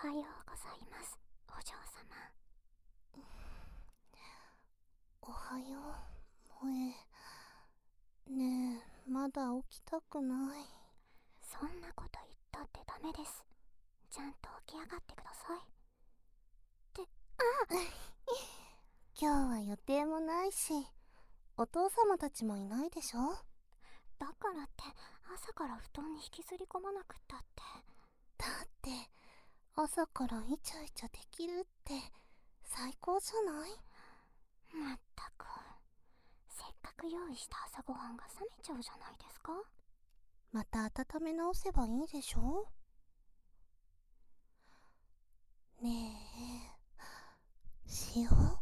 はようございます。お嬢様。おはよう。萌えねえまだ起きたくない。そんなこと言ったってダメです。ちゃんと起き上がってください。ってあ 今日は予定もないしお父様たちもいないでしょ？だからって朝から布団に引きずり込まなくったってだって朝からイチャイチャできるって最高じゃない？まったく。せっかく用意した朝ごはんが冷めちゃうじゃないですか。また温め直せばいいでしょ？ねえ。しよう